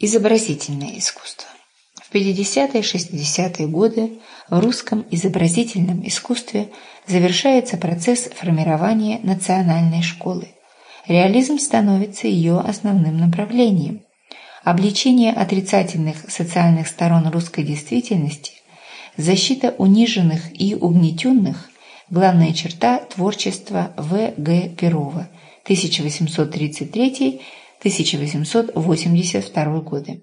Изобразительное искусство. В 50-60-е годы в русском изобразительном искусстве завершается процесс формирования национальной школы. Реализм становится ее основным направлением. Обличение отрицательных социальных сторон русской действительности, защита униженных и угнетенных – главная черта творчества В. Г. Перова 1833 1882 годы.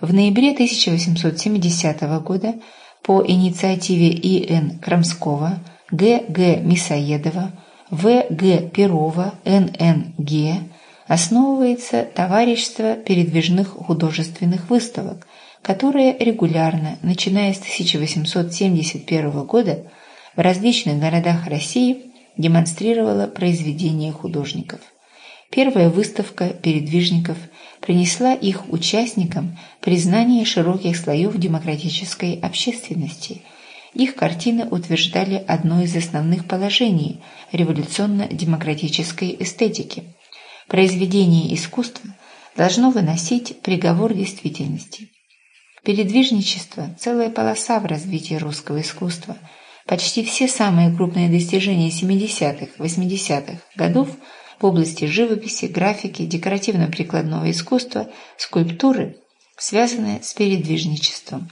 В ноябре 1870 года по инициативе И.Н. Крамского, Г. Г. Мисоедова, В. Г. Перова, Н. Н. Ге основывается товарищество передвижных художественных выставок, которое регулярно, начиная с 1871 года, в различных городах России демонстрировало произведения художников. Первая выставка передвижников принесла их участникам признание широких слоев демократической общественности. Их картины утверждали одно из основных положений революционно-демократической эстетики. Произведение искусства должно выносить приговор действительности. Передвижничество – целая полоса в развитии русского искусства. Почти все самые крупные достижения 70-х, 80-х годов – в области живописи, графики, декоративно-прикладного искусства, скульптуры, связанные с передвижничеством.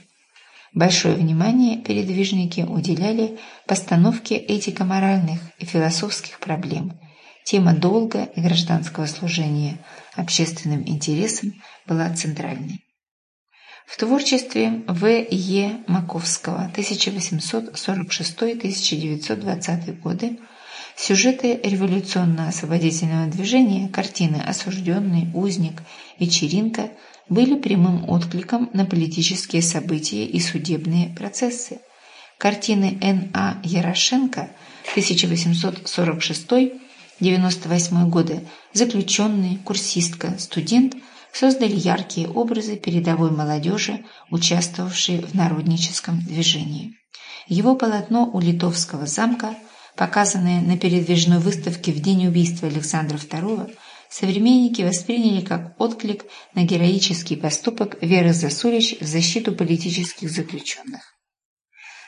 Большое внимание передвижники уделяли постановке этико-моральных и философских проблем. Тема долга и гражданского служения общественным интересам была центральной. В творчестве В. Е. Маковского 1846-1920 годы Сюжеты революционно-освободительного движения, картины «Осужденный», «Узник», «Вечеринка» были прямым откликом на политические события и судебные процессы. Картины Н. А. Ярошенко 1846-98 годы «Заключенный», «Курсистка», «Студент» создали яркие образы передовой молодежи, участвовавшей в народническом движении. Его полотно у Литовского замка – показанные на передвижной выставке в день убийства Александра II, современники восприняли как отклик на героический поступок Веры Засулич в защиту политических заключенных.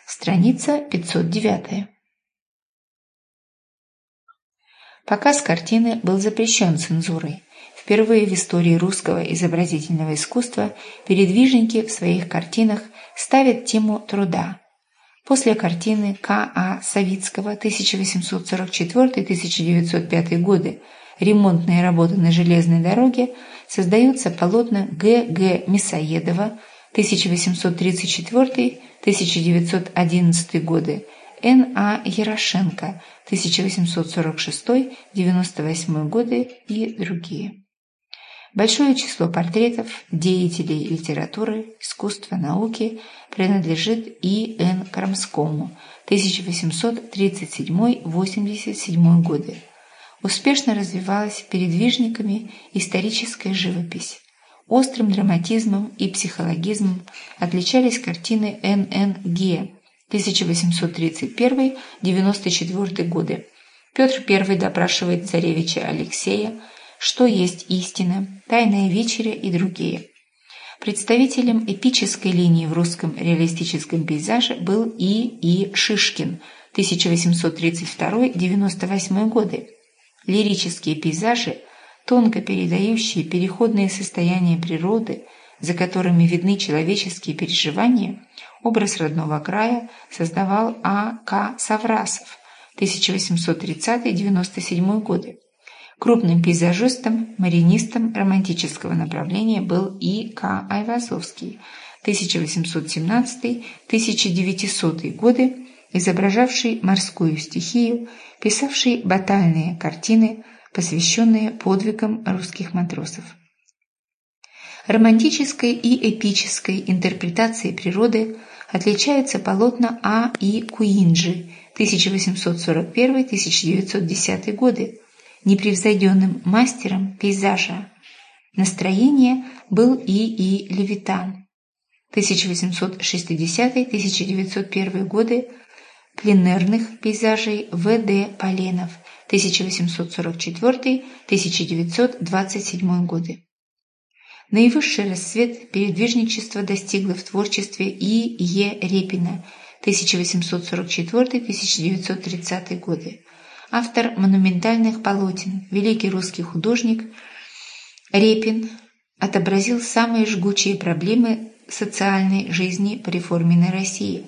Страница 509. Показ картины был запрещен цензурой. Впервые в истории русского изобразительного искусства передвижники в своих картинах ставят тему труда, После картины К. А. Савицкого 1844-1905 годы «Ремонтные работы на железной дороге» создаются полотна Г. Г. Мясоедова 1834-1911 годы, Н. А. Ярошенко 1846-98 годы и другие. Большое число портретов деятелей литературы, искусства, науки принадлежит И. Н. Крамскому 1837-87 годы. Успешно развивалась передвижниками историческая живопись. Острым драматизмом и психологизмом отличались картины Н. Н. Ге 1831-94 годы. Петр I допрашивает царевича Алексея, что есть истина, тайная вечеря и другие. Представителем эпической линии в русском реалистическом пейзаже был И. И. Шишкин 1832-98 годы. Лирические пейзажи, тонко передающие переходные состояния природы, за которыми видны человеческие переживания, образ родного края создавал А. К. Саврасов 1830-97 годы. Крупным пейзажистом, маринистом романтического направления был И. К. Айвазовский 1817-1900 годы, изображавший морскую стихию, писавший батальные картины, посвященные подвигам русских матросов. Романтической и эпической интерпретацией природы отличаются полотна А. И. Куинджи 1841-1910 годы, непревзойденным мастером пейзажа. Настроение был И. И. Левитан. 1860-1901 годы пленерных пейзажей В. Д. Поленов 1844-1927 годы. Наивысший расцвет передвижничества достигло в творчестве И. Е. Репина 1844-1930 годы. Автор монументальных полотен, великий русский художник Репин отобразил самые жгучие проблемы социальной жизни реформенной России.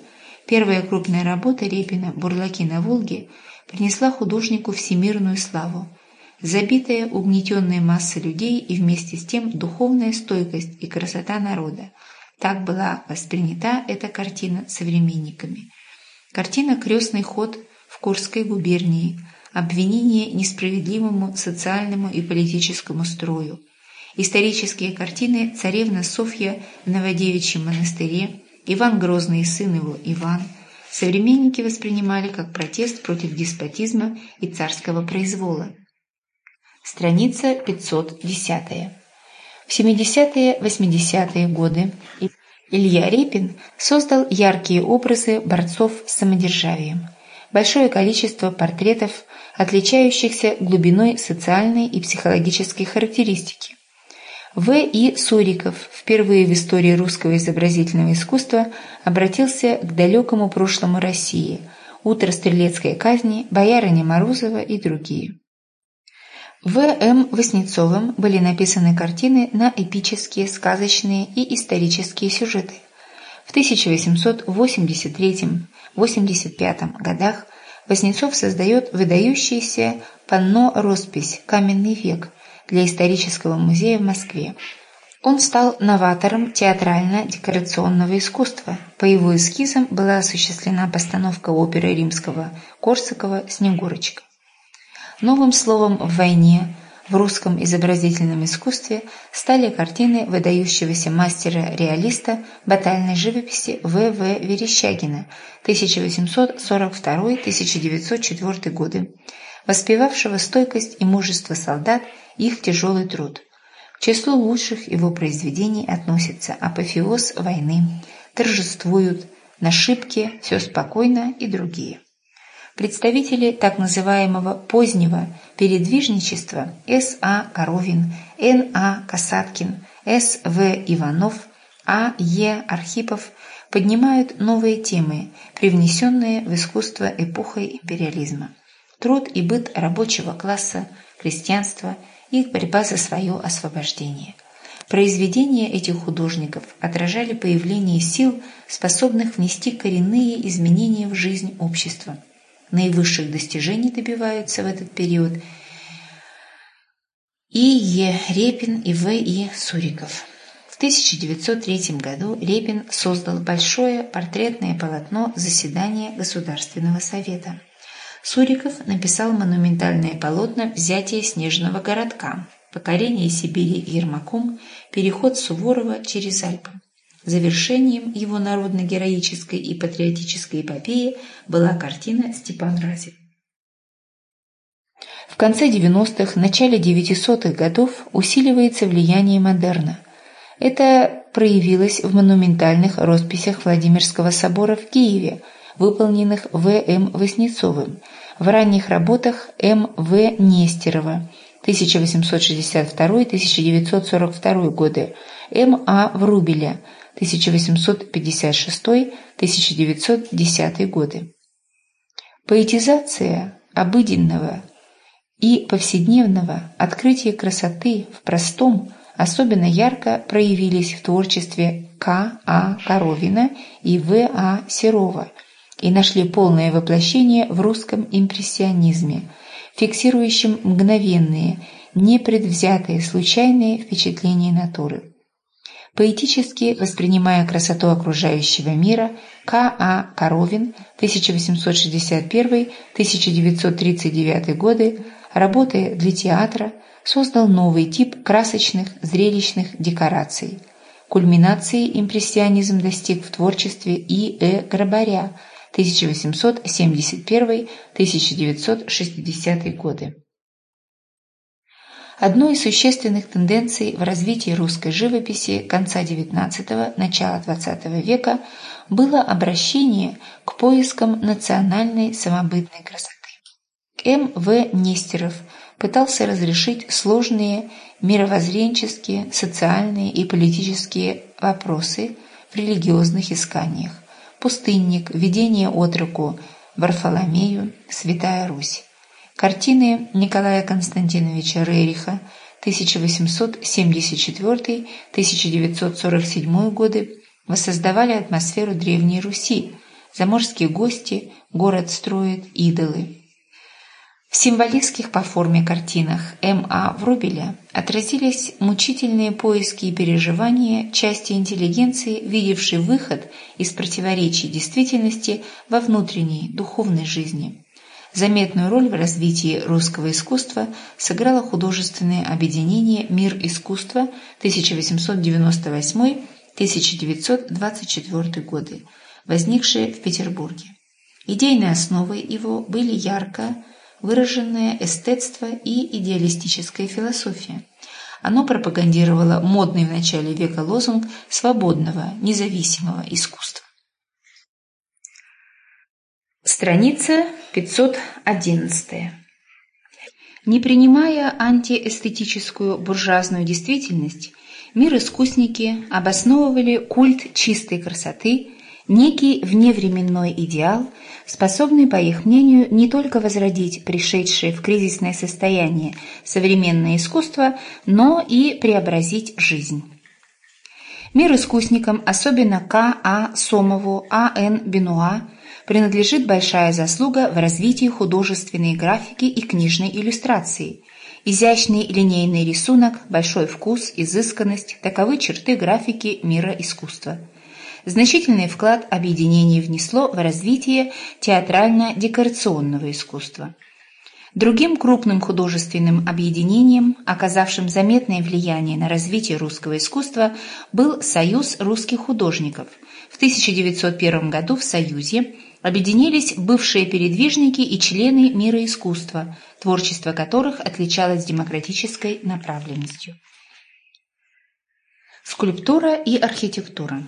Первая крупная работа Репина «Бурлаки на Волге» принесла художнику всемирную славу – забитая угнетенная масса людей и вместе с тем духовная стойкость и красота народа. Так была воспринята эта картина современниками. Картина «Крестный ход» Курской губернии, обвинение несправедливому социальному и политическому строю, исторические картины «Царевна Софья в Новодевичьем монастыре», «Иван Грозный и сын его Иван», современники воспринимали как протест против деспотизма и царского произвола. Страница 510. В 70-80-е годы Илья Репин создал яркие образы борцов с самодержавием. Большое количество портретов, отличающихся глубиной социальной и психологической характеристики. В. И. Суриков впервые в истории русского изобразительного искусства обратился к далекому прошлому России, «Утро стрелецкой казни», «Боярыня Морозова» и другие. В. М. Васнецовым были написаны картины на эпические, сказочные и исторические сюжеты. В 1883-85 годах Васнецов создает выдающееся панно-роспись «Каменный век» для исторического музея в Москве. Он стал новатором театрально-декорационного искусства. По его эскизам была осуществлена постановка оперы римского Корсакова «Снегурочка». Новым словом в войне в русском изобразительном искусстве стали картины выдающегося мастера-реалиста батальной живописи В. В. Верещагина 1842-1904 годы, воспевавшего стойкость и мужество солдат и их тяжелый труд. К числу лучших его произведений относятся «Апофеоз войны», «Торжествуют», «На шибке», «Все спокойно» и другие. Представители так называемого позднего передвижничества С. А. Коровин, Н. А. Касаткин, С. В. Иванов, А. Е. Архипов поднимают новые темы, привнесенные в искусство эпохой империализма. Труд и быт рабочего класса, крестьянства, их борьба за свое освобождение. Произведения этих художников отражали появление сил, способных внести коренные изменения в жизнь общества – наивысших достижений добиваются в этот период и Е. Репин и В. И. Суриков. В 1903 году Репин создал большое портретное полотно заседания Государственного совета. Суриков написал монументальное полотно «Взятие снежного городка», «Покорение Сибири Ермаком», «Переход Суворова через Альпы». Завершением его народно-героической и патриотической эпопеи была картина «Степан Разин». В конце 90-х, начале 900-х годов усиливается влияние модерна. Это проявилось в монументальных росписях Владимирского собора в Киеве, выполненных В. М. Васнецовым, в ранних работах М. В. Нестерова 1862-1942 годы, М. А. Врубеля 1856-1910 годы. Поэтизация обыденного и повседневного открытия красоты в простом особенно ярко проявились в творчестве К. А. Коровина и В. А. Серова и нашли полное воплощение в русском импрессионизме, фиксирующем мгновенные, непредвзятые, случайные впечатления натуры. Поэтически воспринимая красоту окружающего мира, К. А. Коровин, 1861-1939 годы, работая для театра, создал новый тип красочных зрелищных декораций. Кульминации импрессионизм достиг в творчестве И. Э. Грабаря 1871-1960 годы. Одной из существенных тенденций в развитии русской живописи конца XIX – начала XX века было обращение к поискам национальной самобытной красоты. М. В. Нестеров пытался разрешить сложные мировоззренческие, социальные и политические вопросы в религиозных исканиях. «Пустынник», «Видение отроку», «Варфоломею», «Святая Русь». Картины Николая Константиновича Рериха 1874-1947 годы воссоздавали атмосферу Древней Руси, заморские гости, город строит, идолы. В символистских по форме картинах М.А. Врубеля отразились мучительные поиски и переживания части интеллигенции, видевшей выход из противоречий действительности во внутренней духовной жизни. Заметную роль в развитии русского искусства сыграло художественное объединение «Мир искусства» 1898-1924 годы, возникшее в Петербурге. Идейной основой его были ярко выраженное эстетство и идеалистическая философия. Оно пропагандировало модный в начале века лозунг свободного, независимого искусства. Страница 511. Не принимая антиэстетическую буржуазную действительность, мир искусники обосновывали культ чистой красоты некий вневременной идеал, способный, по их мнению, не только возродить пришедшее в кризисное состояние современное искусство, но и преобразить жизнь. Мир искусникам, особенно К. А. Сомову, А. Н. Бенуа, принадлежит большая заслуга в развитии художественной графики и книжной иллюстрации. Изящный линейный рисунок, большой вкус, изысканность – таковы черты графики мира искусства – Значительный вклад объединение внесло в развитие театрально-декорационного искусства. Другим крупным художественным объединением, оказавшим заметное влияние на развитие русского искусства, был Союз русских художников. В 1901 году в Союзе объединились бывшие передвижники и члены мира искусства, творчество которых отличалось демократической направленностью. Скульптура и архитектура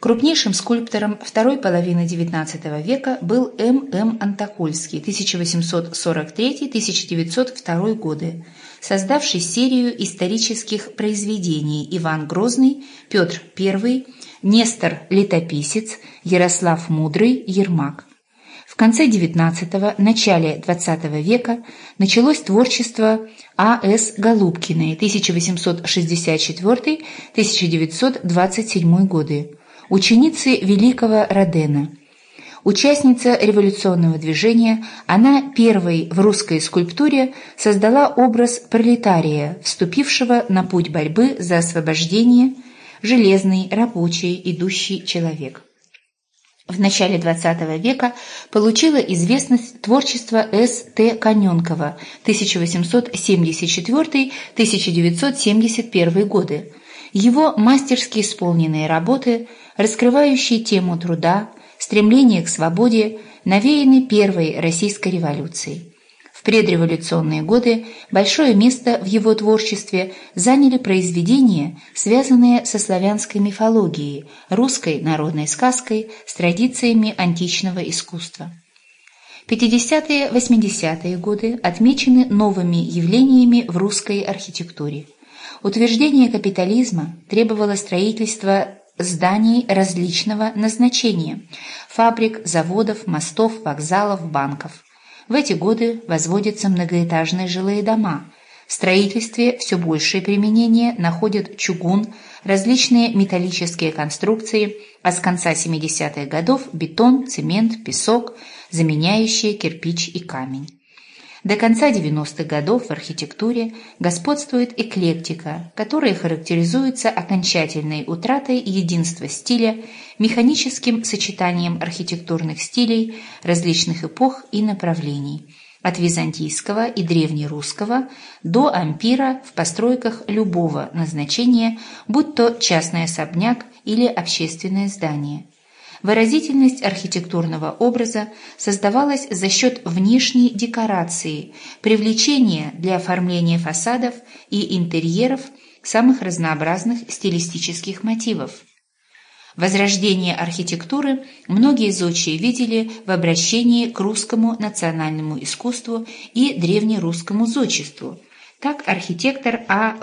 Крупнейшим скульптором второй половины XIX века был М. М. Антокольский 1843-1902 годы, создавший серию исторических произведений «Иван Грозный», «Петр I», «Нестор Летописец», «Ярослав Мудрый», «Ермак». В конце XIX – начале XX века началось творчество А.С. Голубкиной 1864-1927 годы, ученицы великого Родена. Участница революционного движения, она первой в русской скульптуре создала образ пролетария, вступившего на путь борьбы за освобождение, железный, рабочий, идущий человек. В начале XX века получила известность творчество С. Т. Коненкова 1874-1971 годы. Его мастерски исполненные работы – раскрывающие тему труда, стремление к свободе, навеяны первой российской революцией. Предреволюционные годы большое место в его творчестве заняли произведения, связанные со славянской мифологией, русской народной сказкой, с традициями античного искусства. 50-80-е годы отмечены новыми явлениями в русской архитектуре. Утверждение капитализма требовало строительства зданий различного назначения – фабрик, заводов, мостов, вокзалов, банков. В эти годы возводятся многоэтажные жилые дома. В строительстве все большее применение находят чугун, различные металлические конструкции, а с конца 70-х годов – бетон, цемент, песок, заменяющие кирпич и камень. До конца 90-х годов в архитектуре господствует эклектика, которая характеризуется окончательной утратой единства стиля, механическим сочетанием архитектурных стилей различных эпох и направлений, от византийского и древнерусского до ампира в постройках любого назначения, будь то частный особняк или общественное здание – Выразительность архитектурного образа создавалась за счет внешней декорации, привлечения для оформления фасадов и интерьеров самых разнообразных стилистических мотивов. Возрождение архитектуры многие зодчие видели в обращении к русскому национальному искусству и древнерусскому зодчеству. Так архитектор А.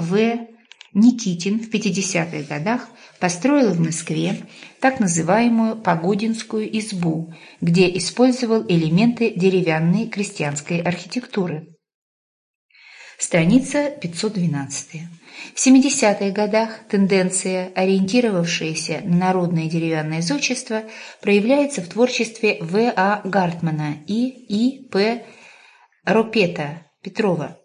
Никитин в 50-х годах построил в Москве так называемую Погодинскую избу, где использовал элементы деревянной крестьянской архитектуры. Страница 512. В 70-х годах тенденция, ориентировавшаяся на народное деревянное зодчество, проявляется в творчестве В. А. Гартмана и И. П. Ропета Петрова.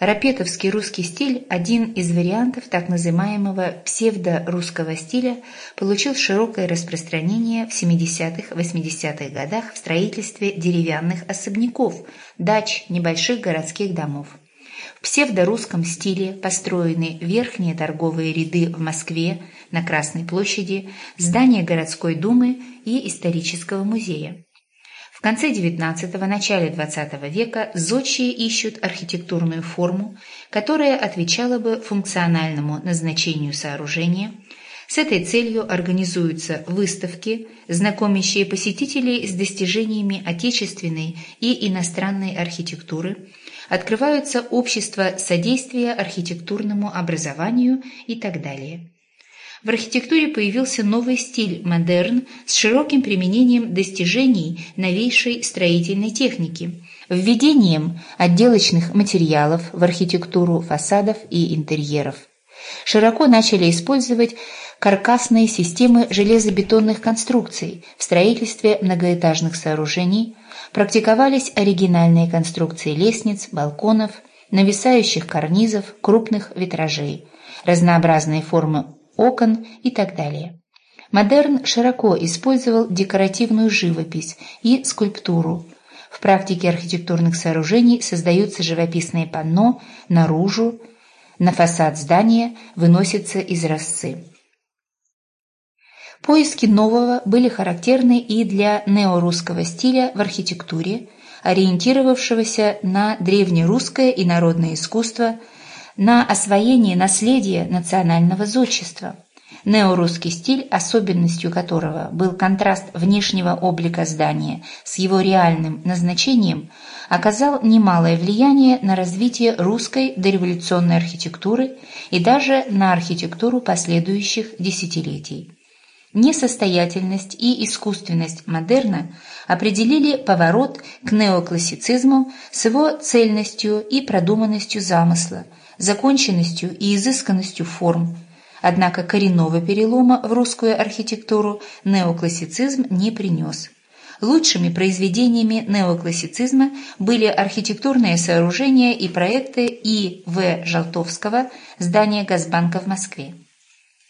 Рапетовский русский стиль, один из вариантов так называемого псевдорусского стиля, получил широкое распространение в 70-80-х годах в строительстве деревянных особняков, дач, небольших городских домов. В псевдорусском стиле построены верхние торговые ряды в Москве, на Красной площади, здания городской думы и исторического музея. В конце XIX – начале XX века зодчие ищут архитектурную форму, которая отвечала бы функциональному назначению сооружения. С этой целью организуются выставки, знакомящие посетителей с достижениями отечественной и иностранной архитектуры, открываются общества содействия архитектурному образованию и так далее. В архитектуре появился новый стиль – модерн с широким применением достижений новейшей строительной техники, введением отделочных материалов в архитектуру фасадов и интерьеров. Широко начали использовать каркасные системы железобетонных конструкций в строительстве многоэтажных сооружений, практиковались оригинальные конструкции лестниц, балконов, нависающих карнизов, крупных витражей, разнообразные формы окон и так далее. Модерн широко использовал декоративную живопись и скульптуру. В практике архитектурных сооружений создаются живописные панно наружу, на фасад здания выносятся изразцы. Поиски нового были характерны и для неорусского стиля в архитектуре, ориентировавшегося на древнерусское и народное искусство – на освоение наследия национального зодчества. Неорусский стиль, особенностью которого был контраст внешнего облика здания с его реальным назначением, оказал немалое влияние на развитие русской дореволюционной архитектуры и даже на архитектуру последующих десятилетий. Несостоятельность и искусственность модерна определили поворот к неоклассицизму с его цельностью и продуманностью замысла – законченностью и изысканностью форм. Однако коренного перелома в русскую архитектуру неоклассицизм не принес. Лучшими произведениями неоклассицизма были архитектурные сооружения и проекты И. В. Жалтовского «Здание Газбанка в Москве».